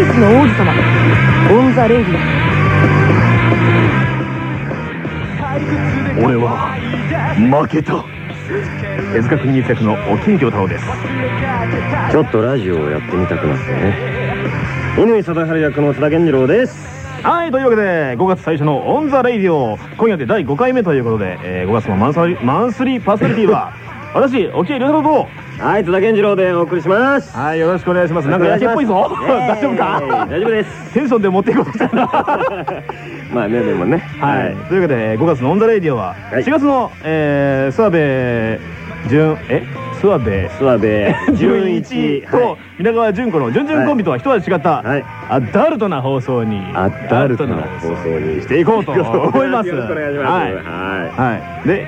テニスの王子様。オン・ザ・レイディオ。俺は負けた。手塚国光役の置鮎龍太郎です。ちょっとラジオをやってみたくなってね。乾貞治役の津田健次郎ですはいというわけで5月最初の「オン・ザ・レイディオ」今夜で第5回目ということで、えー5月のマンスリマンスリーパーソナリティは私置鮎龍太郎とはい津田健次郎でお送りします。はいよろしくお願いします。なんかヤケっぽいぞ。大丈夫か？大丈夫です。テンションで持っていこうとしたな。まあねでもね。はい、というわけで5月の「オン・ザ・レイディオは」はい。4月の、えー、諏訪部純え？諏訪部。諏訪部。純一。と皆川純子の純純コンビとは一味違った、はい。アダルトな放送にアダルトな放送にしていこうと思います。よろしくお願いします。はい、ははい、で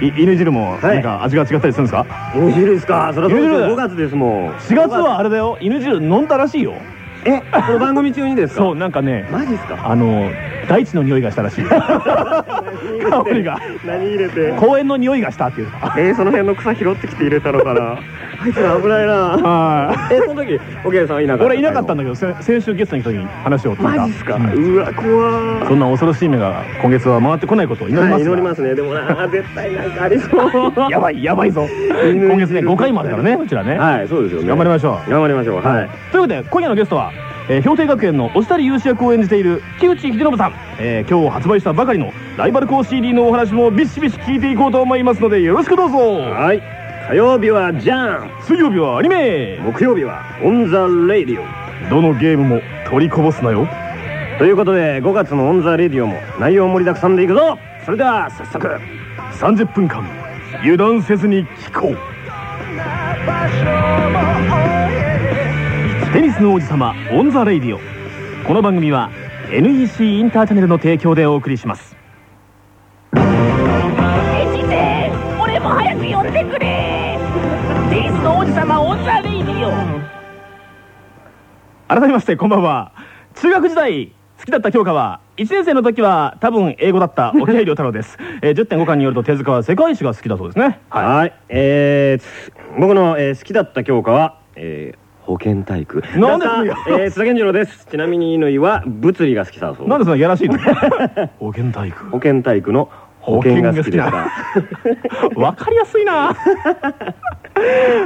い犬汁もはい。なんか味が違ったりするんですか、汁ですか？それはそうです。犬汁。5月ですもん。4月はあれだよ。犬汁飲んだらしいよえこの番組中にですか？そうなんかねマジですか？あの大地の匂いがしたらしい。香りが。何入れて？公園の匂いがしたっていう。かえー、その辺の草拾ってきて入れたのかな？あいつら危ないな。はえその時おけいさんはいなかった俺いなかったんだけどせ先週ゲストに来た時に話を聞いた。マジっすか、ううんわ怖そんな恐ろしい目が今月は回ってこないことを祈りますが。はい祈りますね。でもな絶対なんかありそう。やばいやばいぞ。今月ね5回までだからねうちらね。はいそうですよね。頑張りましょう。頑張りましょう。はい。というわけで今夜のゲストは、えー、氷帝学園の忍足侑士役を演じている木内秀信さん、えー今日発売したばかりのライバル校 CD のお話もビシビシ聞いていこうと思いますのでよろしくどうぞ。はい。火曜日はジャン。水曜日はアニメ。木曜日はオン・ザ・レイディオ。どのゲームも取りこぼすなよ。ということで5月のオン・ザ・レイディオも内容盛りだくさんでいくぞ。それでは早速。30分間油断せずに聞こう。テニスの王子様オン・ザ・レイディオ。この番組は NEC インターチャネルの提供でお送りします。俺も早く呼んでくれ。テニスの王子様オン・ザ・レイディオ。改めましてこんばんは。中学時代好きだった教科は1年生の時は多分英語だった沖合亮太郎です、えー、10.5巻によると手塚は世界史が好きだそうですね。はい。えーつ僕の、えー好きだった教科はえー保健体育。なんでえー津田健次郎です。ちなみに乾は物理が好きだそう。なんでそんなやらしいの？保健体育。保健体育の保険が好きでしたわかりやすいな。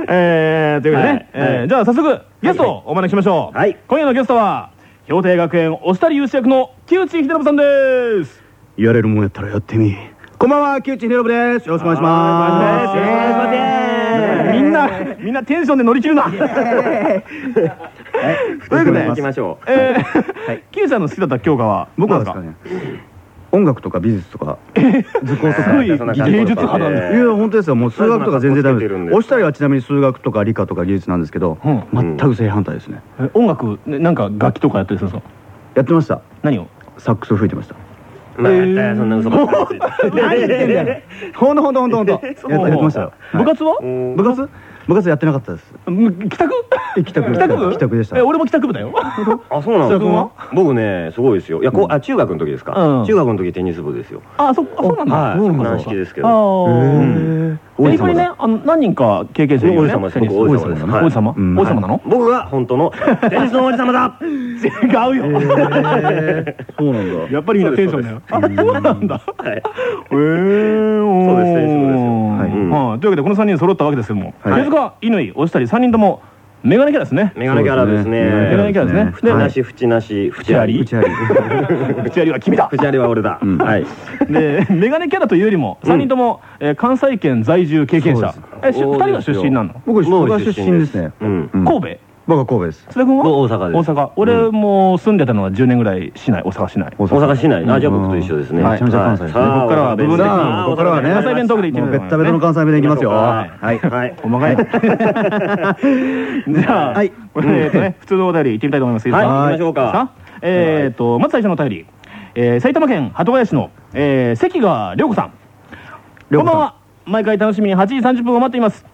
えー、というわけでね、はいえじゃあ早速ゲストをお招きしましょう、はい。今夜のゲストは氷定学園押谷雄志役の木内秀信さんです。やれるもんやったらやってみ。こんばんは木内秀信です。よろしくお願いします。お願いしますな。みんなテンションで乗り切るな。というわけで行きましょう。えー、木内さんの好きだった教科は僕はです何かね。音楽とか美術とか図工とか芸術派だね。えいや本当ですよ。もう数学とか全然ダメです。そんな格好つけてるんです押したりはちなみに数学とか理科とか技術なんですけど、うん。全く正反対ですね。え音楽ねなんか楽器とかやったりするんですか？やってました。何を？サックス吹いてました。まあやったよそんな嘘ばっかりついて 何言ってんだよ。ほんとほんとほんとほんと。やってやってましたよ。部活は、うん部活？部活やってなかったです。うん帰宅帰宅帰宅部帰宅でした。え俺も帰宅部だよ。あそうなんです津田君は？か僕ねすごいですよ。いやこうあ中学の時ですか？うん。中学の時テニス部ですよ。あそあそうなんだ。軟式ですけあど。あへえ一緒にねあの何人か経験者いるよね。王子様王子様です王子様？うん。王子様なの？僕が本当のテニスの王子様だ。違うよ。そうなんだ。やっぱりみんなテンションだよ。あそうなんだ。はい。へえそうですテニですというわけでこの3人揃ったわけですけども。はい。手塚乾押したり3人ともメガネキャラですね。メガネキャラですね。メガネキャラですね。縁なし縁なし縁あり。うちあり。口ありは君だ。縁ありは俺だ。ん。はい。でメガネキャラというよりも3人ともえー関西圏在住経験者。えし2人は出身なの？僕僕は出身ですね。神戸？僕は神戸です。津田君は僕大阪です。大阪。俺も住んでたのは10年ぐらい市内大阪市内。大大阪市内。あじゃあ僕と一緒ですね。めちゃめちゃ関西ですね。はいさあここからは部分的にさあここからはね。関西弁トークで言ってもう。みるベッタベタの関西弁でいきますよ。ははい。い。はい。細か い。じゃあ、はいこれえね普通のお便り行ってみたいと思いますはい。行きましょうか。さあえっとまず最初のお便り。えー埼玉県鳩ヶ谷市のえー関川涼子さん。こんばんは。毎回楽しみに8時30分を待っています。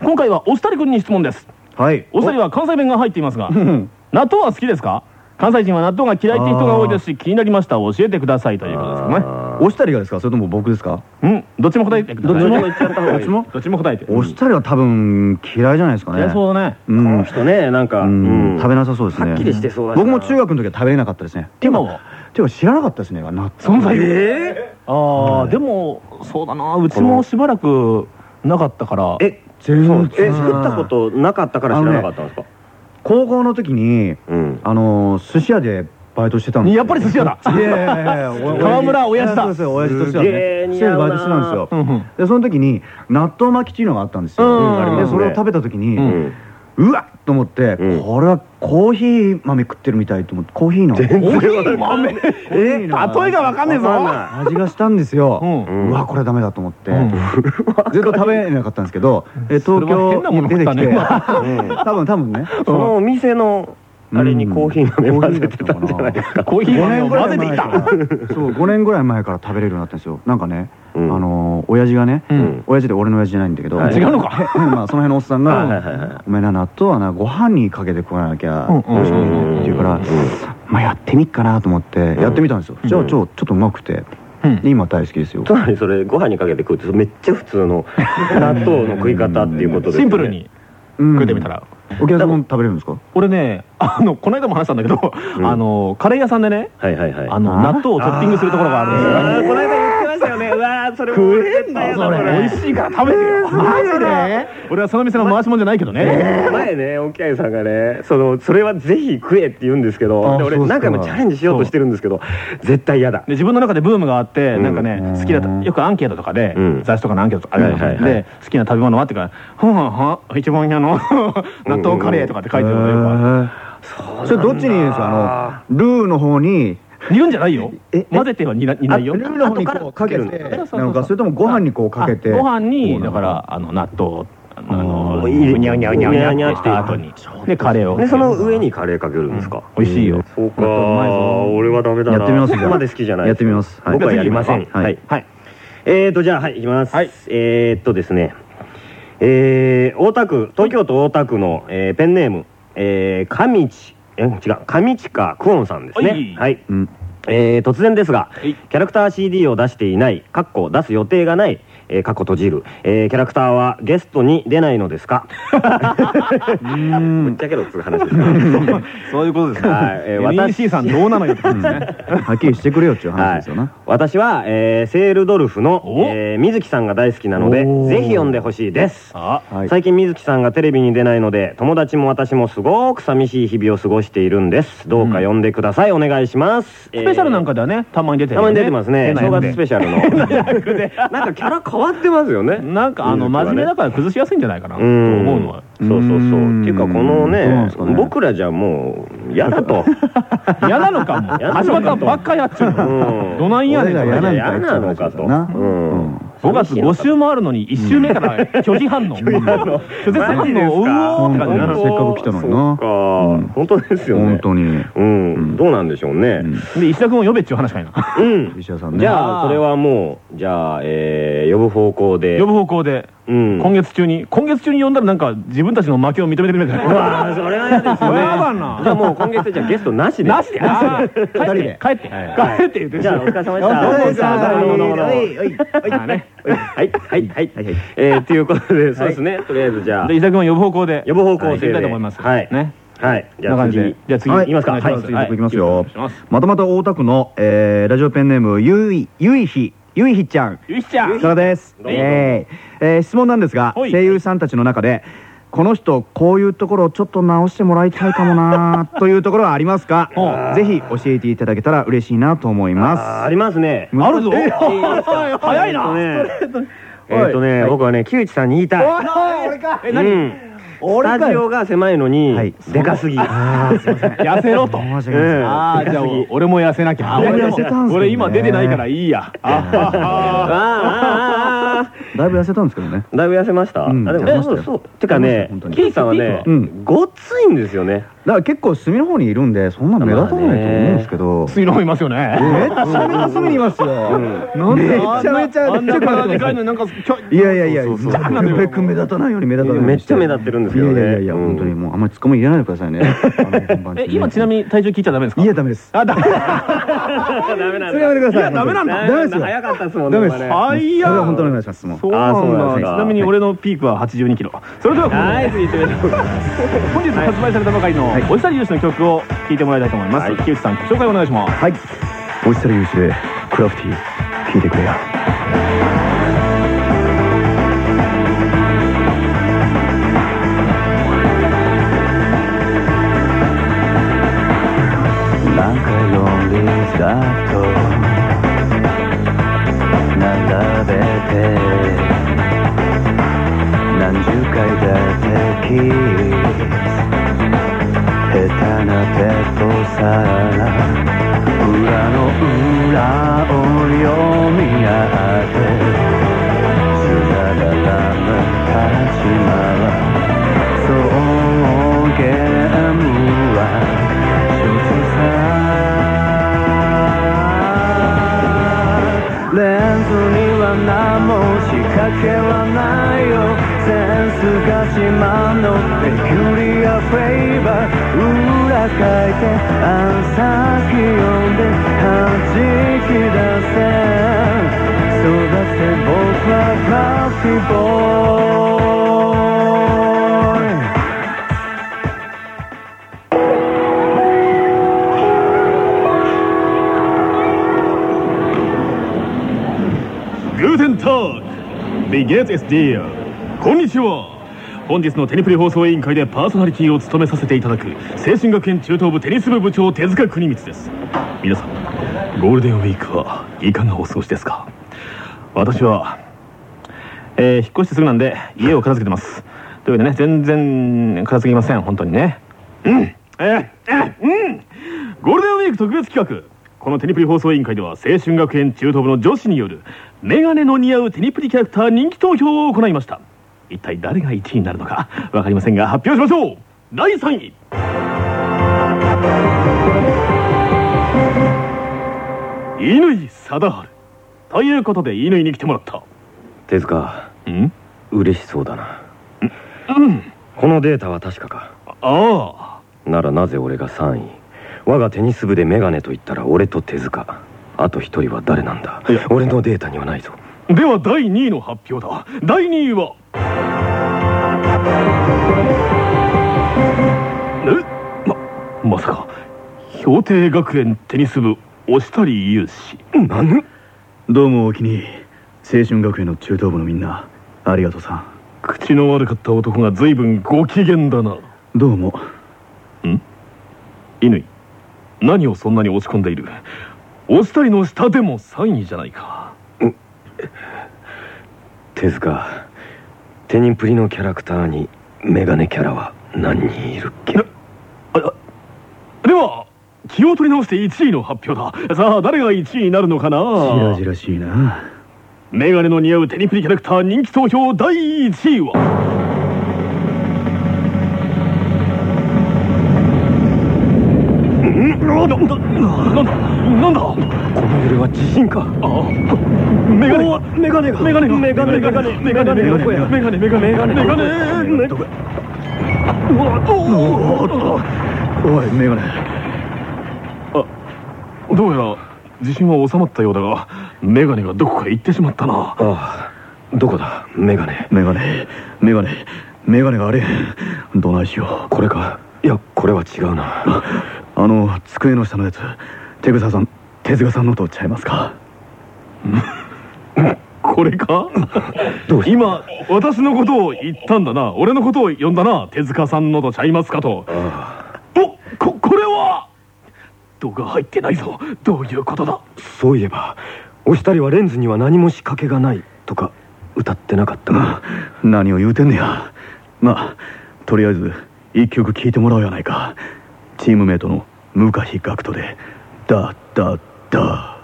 今回はお二人君に質問ですはい。お二人は関西弁が入っていますが納豆は好きですか関西人は納豆が嫌いって人が多いですし気になりました教えてくださいということですけどねあ押したりがですかそれとも僕ですかうんどっちも答えてくださいどっちもどっちも答えて押したりは多分嫌いじゃないですかねいやそうだねこの人ねなんか食べなさそうですねはっきりしてそうだ僕も中学の時は食べれなかったですね今はていうか知らなかったですね納豆存在をえああでもそうだなうちもしばらくなかったからえ全然え作ったことなかったから知らなかったんですか？高校の時にうん。あの寿司屋でバイトしてたんですよ。やっぱり寿司屋だ。いやいやいや川 村親父だ。そうですよ親父としてはねえ寿司屋でバイトしてたんですよ。でその時に納豆巻きっていうのがあったんですよ。でそれを食べた時に、うわっと思って、うん。これはコーヒー豆食ってるみたいと思ってコーヒーの。コーヒー豆。え？例えがわかんねえ？ぞ味がしたんですよ、うわこれダメだと思って、うん。ずっと食べれなかったんですけど、え東京に出てきて、多分多分ね。そのお店のあれにコーヒー豆混ぜてたんじゃないですか？コーヒー5豆を混ぜてきたそう5年ぐらい前から食べれるようになったんですよ。なんかね、うん。あのー親父がね、うん。親父で俺の親父じゃないんだけど、はい。違うのか？へまあその辺のおっさんがはいはいはいはい「お前な納豆はなご飯にかけて食わなきゃうんどうしよううん。って言うからまあやってみっかなと思ってやってみたんですよ。じゃあちょちょっとうまくて。うん。今大好きですよ。つまりそれご飯にかけて食うってめっちゃ普通の納豆の食い方っていうことでシンプルに食ってみたら。沖縄さんも食べれるんですか？俺ねあのこの間も話したんだけどうん。あのカレー屋さんでねあの納豆をトッピングするところがあるんですよましたよね。うわーそれも食えんの？それ。美味しいから食べてよ。マジで？俺はその店の回し物じゃないけどね。前ね沖合さんがねそのそれはぜひ食えって言うんですけどで俺何回もチャレンジしようとしてるんですけど絶対嫌だ。で自分の中でブームがあって、うん。なんかね好きだよくアンケートとかで、うん。雑誌とかのアンケートとかあで好きな食べ物はってから「ふんふんふん一番屋の 納豆カレー」とかって書いてるのがよそれどっちにいいんですか？あのルーの方に煮るんじゃないよ。え混ぜては煮な煮ないよ。あルーの方にこうかけて。なのかそれともご飯にこうかけて。あご飯にだからあの納豆をあのうんうにゃうにゃうにゃうにゃう。にゃって後にでカレーを。でその上にカレーかけるんですか？美味しいよ。そうか。俺はダメだな。やってみます？そこまで好きじゃないやってみます。はい。僕はやりません。はい。えーとじゃあはいいきます。はい。えーっとですね。えー大田区東京都大田区のえーペンネームえー上地え違う上地下クオンさんですはい。ねはい。うんえー突然ですが、い。キャラクター CD を出していない、かっこ出す予定がない、えー、かっこ閉じる、えーキャラクターはゲストに出ないのですか？ぶっちゃけろっつう話です。ね。そういうことですね。はい。えー私 NEC さんどうなのよってですね。はっきりしてくれよっていう話はいですよな、私は、えーセールドルフの、お？えー水木さんが大好きなのでぜひ呼んでほしいです。最近水木さんがテレビに出ないので友達も私もすごく寂しい日々を過ごしているんです。どうか呼んでください、お願いします。スペシャルなんかでではねたまに出てるたまに出てますね。正月スペシシャルの。なんかキャラ変わってますよね。なんかあの真面目だから崩しやすいんじゃないかな。とうん。思うのは。そうそうそう。うん。っていうかこのね僕らじゃもう嫌だと。嫌なのかも。橋本ばっかやっちゃううん。どないやねん嫌なのかと。なうん5月5週もあるのに1週目から 拒否反応。拒絶反応。うおーって感じせっかく来たのにな本当ですよね。本当に。うん。どうなんでしょうね。で石田君を呼べっちゅう話かいな。うん。石田さんね。じゃあそれはもうじゃあえー呼ぶ方向で。呼ぶ方向で。うん今月中に今月中に呼んだらなんか自分たちの負けを認めてくれるみたいうなわーそれは嫌ですよね。やだな。じゃあもう今月じゃあゲストなしで。なしで帰って帰ってはい。帰って言って。じゃあお疲れ様でした。どうもさどうもどうもどうもはいはいはいはい。はいえーということでそうですね。とりあえずじゃあ。で石田君を呼ぶ方向で呼ぶ方向性ではい行きたいと思います。はい。ね。はい。じゃあこんな感じで。次。じゃあ次はい。行きますか。お願いし次僕いきますよ。ます。またまた大田区の、えーラジオペンネームゆいゆいひゆいひちゃん。ゆいちゃん。からです。どうぞえーえー質問なんですが声優さんたちの中でこの人こういうところをちょっと直してもらいたいかもな というところはありますか？ぜひ教えていただけたら嬉しいなと思いあーまありますね。あるぞ。え 早いな。えっとね 僕はね木内さんに言いたい。え何うんスタジオが狭いのにはい。でかすぎ。痩せろと。ああじゃあ俺も痩せなきゃ。俺俺痩せたんすよね。俺今出てないからいいや。だいぶ痩せたんですけどね。だいぶ痩せました、うん。あでもそうそう。てかね本当に。キイさんはね、うん。ごっついんですよね。だから結構隅の方にいるんでそんな目立たないと思うんですけど次の方いますよね。めっちゃめちゃ隅にいますよ。なんでめちゃめちゃでかい。のになんかいやいやいやそうそうそう。なるべく目立たないように目立たないようにめっちゃ目立ってるんですけどねいやいやいや、うん本当にもうあんまりツッコミ入れないでくださいね。え今ちなみに体重聞いちゃダメですか？に。いや、ダメです。あだダメなんそれやめてください。いやダメなんだダメですよ。早かったですもんダメです。あいやそれは本当にお願いします。もう。そうなんあそうなんだだちなみに俺のピークは82キロそれでは本日発売されたばかりのはいおじさり有志の曲を聴いてもらいたいと思いますはい木内さん曲紹介お願いしますはい。おしさり優秀で、クラフティー、聞いてくれや。並べて何十回だってキス下手なペットさ裏の裏を読み合って guten Tag! Wie geht es dir? Konnichiwa! 本日のテニプリ放送委員会でパーソナリティを務めさせていただく青春学園中等部テニス部部長手塚国光です。皆さんゴールデンウィークはいかがお過ごしですか？私はえー、引っ越してすぐなんで家を片付けてます。というわけでね全然片付きません本当にね。うん。えー、えー、うん。ゴールデンウィーク特別企画。このテニプリ放送委員会では青春学園中等部の女子によるメガネの似合うテニプリキャラクター人気投票を行いました一体誰が1位になるのか？分かりませんが発表しましょう。第3位。乾貞治。ということで乾に来てもらった。手塚ん？嬉しそうだな。うん。このデータは確かか？あならなぜ俺が3位？我がテニス部でメガネと言ったら俺と手塚あと一人は誰なんだ？俺のデータにはないぞ。あでは第2位の発表だ。第2位はえままさか氷定学園テニス部押谷雄志。何？どうもお気に青春学園の中等部のみんな。ありがとうさん。口の悪かった男が随分ご機嫌だな。どうも。乾。何をそんなに落ち込んでいる？押谷の下でも3位じゃないか。手塚テニプリのキャラクターにメガネキャラは何人いるっけ？では気を取り直して1位の発表だ。さあ誰が1位になるのかな？じらじらしいな。メガネの似合うテニプリキャラクター人気投票第1位は？なんだなんだなんだこの揺れは地震かああメガネメガネがメガネがメガネがメガネがメガネがメガネメガネメガネメガネメガネうわおおおいメガネあどうやら地震は収まったようだがメガネがどこか行ってしまったなああどこだメガネメガネメガネメガネがあれどないしようこれかいやこれは違うなあの机の下のやつ手草さん手塚さんのとちゃいますか？これか？今私のことを言ったんだな。俺のことを呼んだな。手塚さんのとちゃいますかと。おここれは？度が入ってないぞ。どういうことだ？そういえばお二人はレンズには何も仕掛けがない。とか歌ってなかった。か何を言うてんねや。まあとりあえず一曲聴いてもらおうやないか。チームメイトの向井学徒で「ダダダ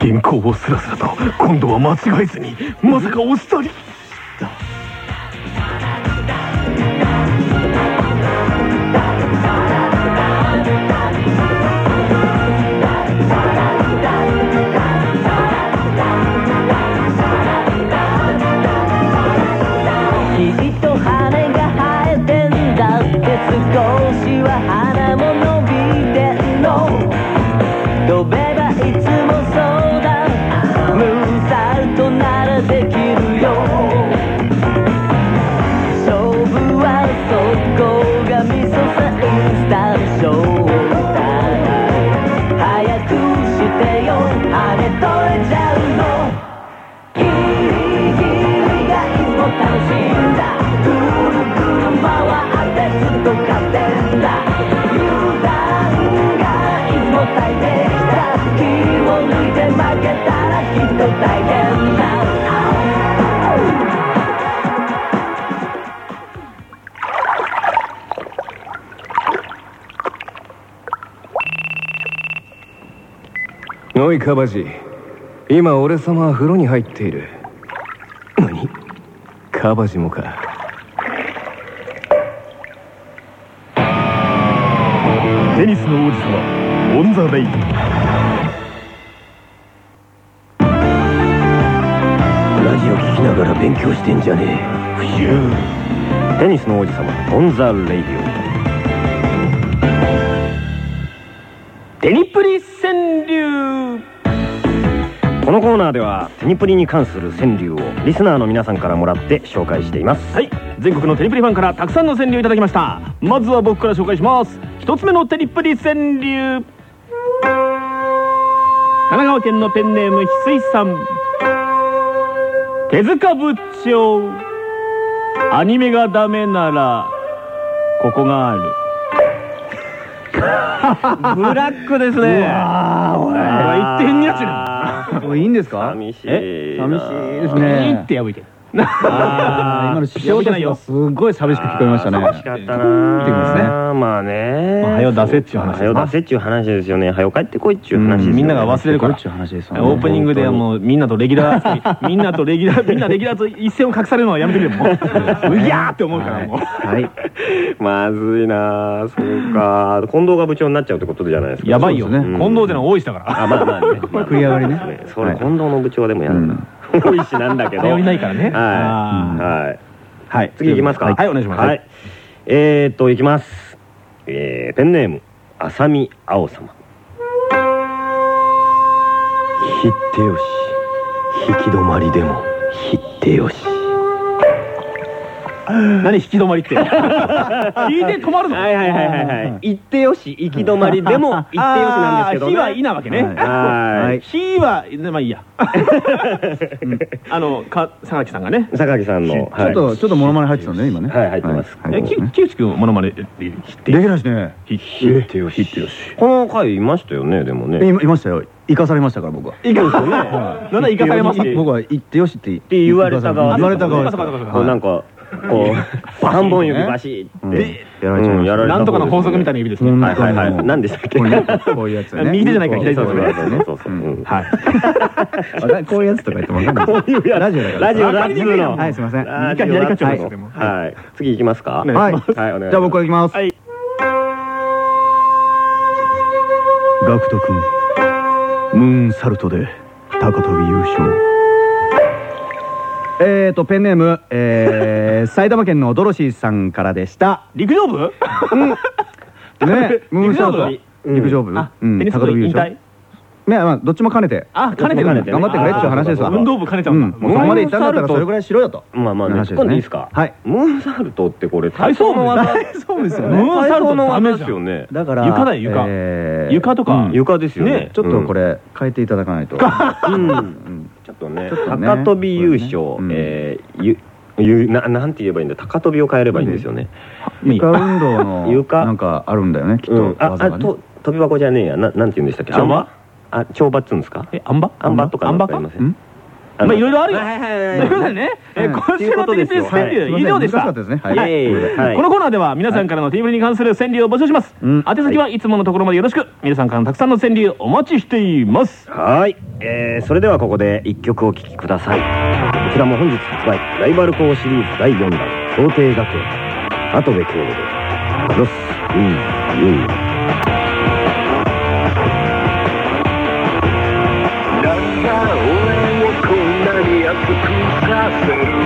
原稿をスラスラと今度は間違えずにまさか押したりダ」きっと羽が生えてんだ。って少しは花もおい樺地。今俺様は風呂に入っている。何？樺地もか。テニスの王子様オン・ザ・レイ。ラジオ聞きながら勉強してんじゃねえ。不習テニスの王子様オン・ザ・レイディテテニプリに関する川柳をリスナーの皆さんからもらって紹介しています。はい。全国のテニプリファンからたくさんの川柳いただきました。まずは僕から紹介します。一つ目のテニプリ川柳。神奈川県のペンネーム翡翠さん。手塚部長。アニメがダメならここがある。ブラックですね。言ってへんやついいんですか？寂しいえ？寂しいですね。って破いてあー。今の視聴者がすごい寂しく聞こえましたね。寂しかったな見てきますね。まあね。まあ早う出せっちゅう話ですな。早う出せっちゅう話ですよね。早う帰ってこいっちゅう話ですよね。みんなが忘れるから。っちゅう話ですオープニングではもうみんなとレギュラー みんなとレギュラーみんなレギュラーと一線を隠されるのはやめてくれもう。うぎゃーって思うからもう。はい。まずいなそうか近藤が部長になっちゃうってことじゃないですか。やばいよ。ね近藤ってのは多いしたから。あまあまあね。これ繰り上がりね。それはい。近藤の部長でもやる。なうん多いしなんだけど。頼りないからね。はい。あはい。はい。次いきますか？はい。お願いします。はい。えーっといきます。えーペンネーム浅見青様。ひってよし。引き止まりでもひってよし何引き止まりって。聞 いて止まるのはいはいはいはいはい。行ってよし行き止まりでも 行ってよしなんですけど火はいなわけね。はい。火はまあいいや。あのか榊さんがね。榊さんのちょっとちょっとモノマネ入ってたね今ね。はい入ってます。はい。はい。えき木内君モノマネって知ってできないしね。ひひってよし。この回いましたよねでもね。いいましたよ。生かされましたから僕は。生かされます僕は言ってよしってって言われた側言われた側なんかこう三本指バシッうん。てやられなんとかの法則みたいな指ですね。うんはいはい。はい何でしたっけ？こういうこういうやつね。右手じゃないから左手ですねそうそうはいこういうやつとか言ってもわかんないこういうやつラジオだからラジオラジオのはいすいませんラジオ右か左かちでもはい次行きますかねはいじゃあ僕からいきますはいガクト君ムーンサルトで高跳び優勝えーとペンネーム、えー、埼玉県のドロシーさんからでした。陸上部？ねムーンサルト。陸陸上部。ねまあどっちも兼ねて。あ兼ねて頑張ってくれっていう話ですわ。運動部兼ねちゃううん。んだもうそこまで行ったんだったらそれぐらいしろよと。まあまあね話ですね。今度いいですか？はい。ムーンサルトってこれ体操部？の技。そうですよムーンサルトの技ですよね。だから床だよ床えー床。とか。うん。床ですよね。ねちょっとこれ変えていただかないと。うん。ちょっとねちょっとね。高跳び優勝うん。えーゆゆななんて言えばいいんだ？高跳びを変えればいいんですよね。床運動の 床？なんかあるんだよねきっうん。と技がね。ああと跳び箱じゃねえや。ななんて言うんでしたっけ？跳馬あ跳馬っつうんですか？えあん馬あん馬とかあん馬かありません？まあいろいろあるよ。とはいいうことでね今週のテニス川柳以上でした。このコーナーでは皆さんからのテーブルに関する川柳を募集します。うん。宛先はい。つものところまでよろしく。皆さんからのたくさんの川柳お待ちしています。はい、えー、それではここで一曲お聴きください。こちらも本日発売ライバル校シリーズ第4弾想定学園。跡部京でロス・イン・ユー俺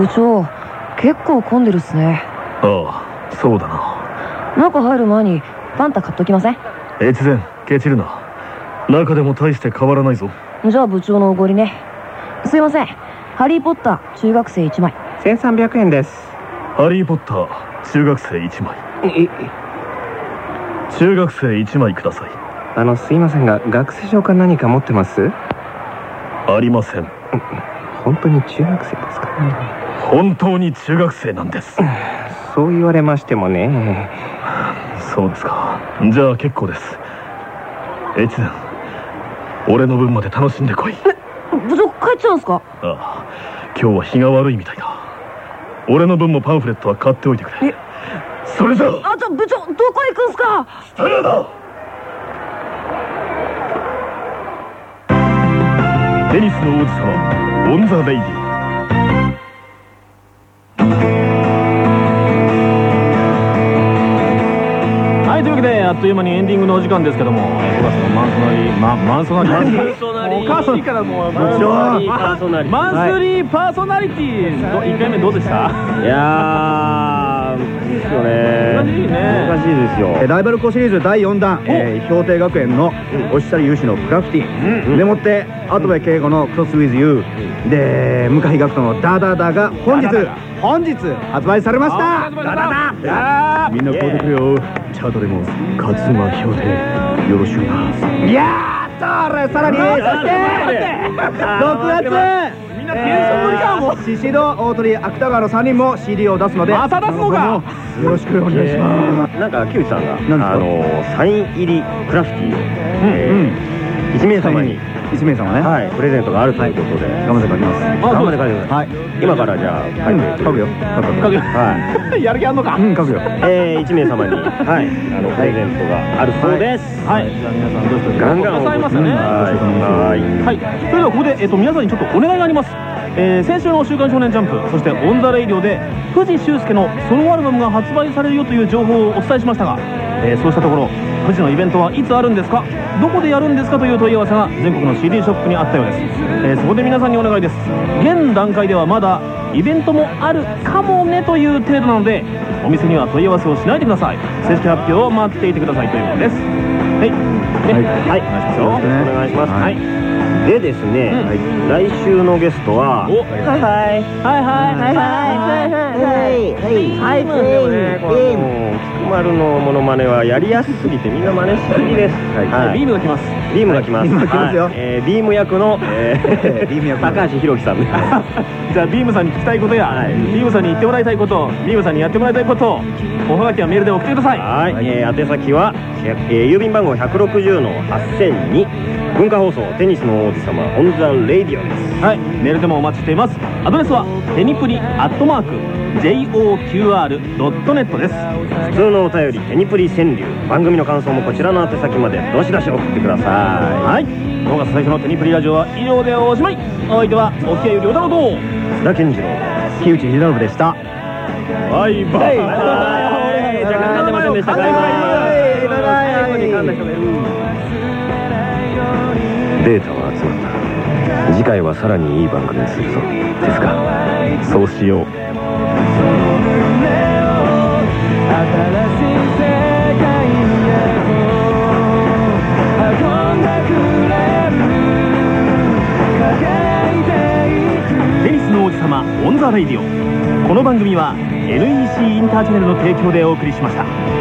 部長結構混んでるっすね。ああそうだな。中入る前にパンタ買っときません？越前ケチるな。中でも大して変わらないぞ。じゃあ部長のおごりね。すいません。ハリー・ポッター中学生1枚。1300円です。ハリー・ポッター中学生1枚。中学生1枚ください。あのすいませんが学生証か何か持ってます？ありません本当に中学生ですか？本当に中学生なんです。そう言われましてもね。そうですか。じゃあ結構です。越前俺の分まで楽しんでこい。部長帰っちゃうんすか？ああ今日は日が悪いみたいだ。俺の分もパンフレットは買っておいてくれ。えそれじゃあ。あじゃあ部長どこ行くんすか？さよなら。テニスの王子様オン・ザ・レイディはいというわけであっという間にエンディングのお時間ですけども。5月のマンソナリーママンソナリーお母さんからもうマンソナリーパーソナリティマンスリーパーソナリティど1回目どうでしたいやーしいですよね。難しいね。難しいですよ。えーライバル校シリーズ第4弾、えー、氷定学園のおっしゃる有志のクラフティ、でもって跡部圭吾のクロスウィズユー。で向井学人のダダダが本日本日発売されました。ダダダ。みんな買うてくれよ。チャートレモン勝間氷定よろしくな。いやーっと俺さらにそして。6月みんなテンション乗りかもうシシド大鳥芥川の3人も CD を出すのでまた出すのか。よろしくお願いします。なんか木内さんがあのサイン入りクラフティーをえー1名様に。1名様ね。はい。プレゼントがあるということで頑張って書きます頑張って書いてください。はい。今からじゃあ書いて。書くよ。書く書くよ。はい。やる気あんのか。うん書くよ。えー、1名様に、はい、あのプレゼントがあるそうです。はい。じゃあ皆さんどうぞ。ガンガンくださいませね。はい、それではここで、えっと、皆さんにちょっとお願いがあります、えー先週の「週刊少年ジャンプ」そして「オン・ザ・レイディオ」で不二周助のソロアルバムが発売されるよという情報をお伝えしましたが、えーそうしたところ藤のイベントはいつあるんですか？どこでやるんですかという問い合わせが全国の CD ショップにあったようです、えーそこで皆さんにお願いです。現段階ではまだイベントもあるかもねという程度なのでお店には問い合わせをしないでください。正式発表を待っていてくださいということです。はい。ねはい、お願いしますよ。お願いします。はい。ででですね、来週のゲストはお。はいはいはいはいはいはいはいはいもうでもねこの菊丸のモノマネはやりやすすぎてみんな真似しすぎです、はいビームが来ますビームが来ます、ビームが来ますよはいえービーム役の、えービーム役の高橋宏樹さんですじゃあビームさんに聞きたいことや、はいビームさんに言ってもらいたいことビームさんにやってもらいたいことおはがきはメールで送ってくださいはい、えー宛先は、えー郵便番号160の8002文化放送テニスの王子様 on the Radio です。はいメールでもお待ちしています。アドレスはテニプリアットマーク JOQR.net です。普通のお便りテニプリ川柳。番組の感想もこちらの宛先までどしどし送ってくださはい。5月最初のテニプリラジオは以上でおしまい。お相手は沖合良太郎とい須田健次郎木内秀信でした。バイバイ。バイバイ。じゃあ噛んでませんでしたバイバイデータは集まった。次回はさらにいい番組にするぞ。ですかそうしようテニスの王子様 on the Radio。この番組は NEC インターチャネルの提供でお送りしました。